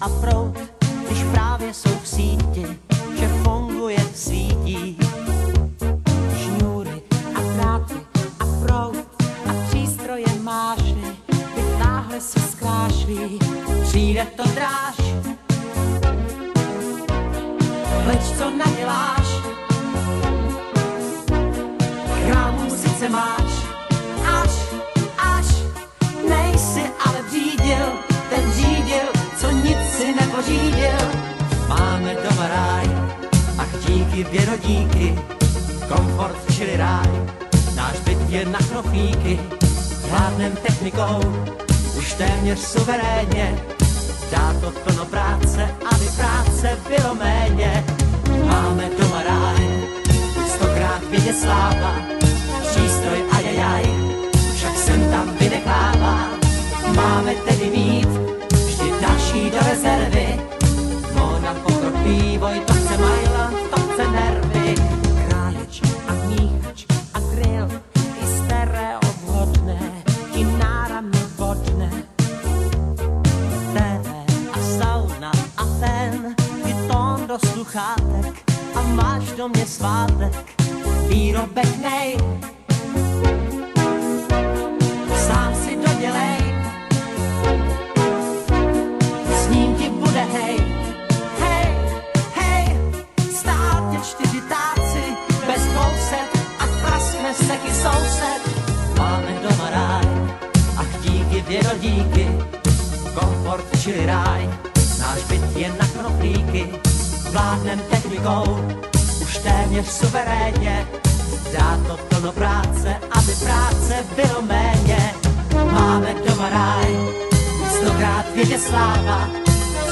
a prout, když právě jsou v síti, že funguje, svítí. Šňůry a dráty a prout a přístroje máš, vytáhle se zkrášlí, přijde to dráž. Leč co naděláš, krámu sice máš, si nepořídil. Máme doma ráj, ach díky věrodíky, komfort čili ráj, náš byt je na knoflíky, vládnem technikou, už téměř suverénně, dá to plno práce, aby práce bylo méně. Sluchátek a máš do mě svátek, výrobek nej. Sám si dodělej, s ním ti bude hej, hej, hej, stát tě čtyři táci, bez kouset a praskne se i soused. Máme doma ráj, ach díky věrodíky, komfort čili ráj, náš byt je na knoflíky, vládnem technikou, už téměř suverénně, dá to plno práce, aby práce bylo méně. Máme doma ráj, stokrát větě sláva,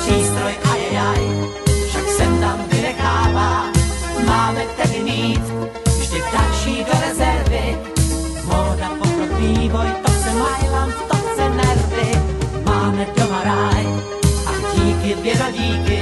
přístroj ajajaj, však sem tam vynechává. Máme tedy mít vždy další do rezervy, móda, pokrok, vývoj, to chce Mailand, to chce nervy. Máme doma ráj a díky vědodíky,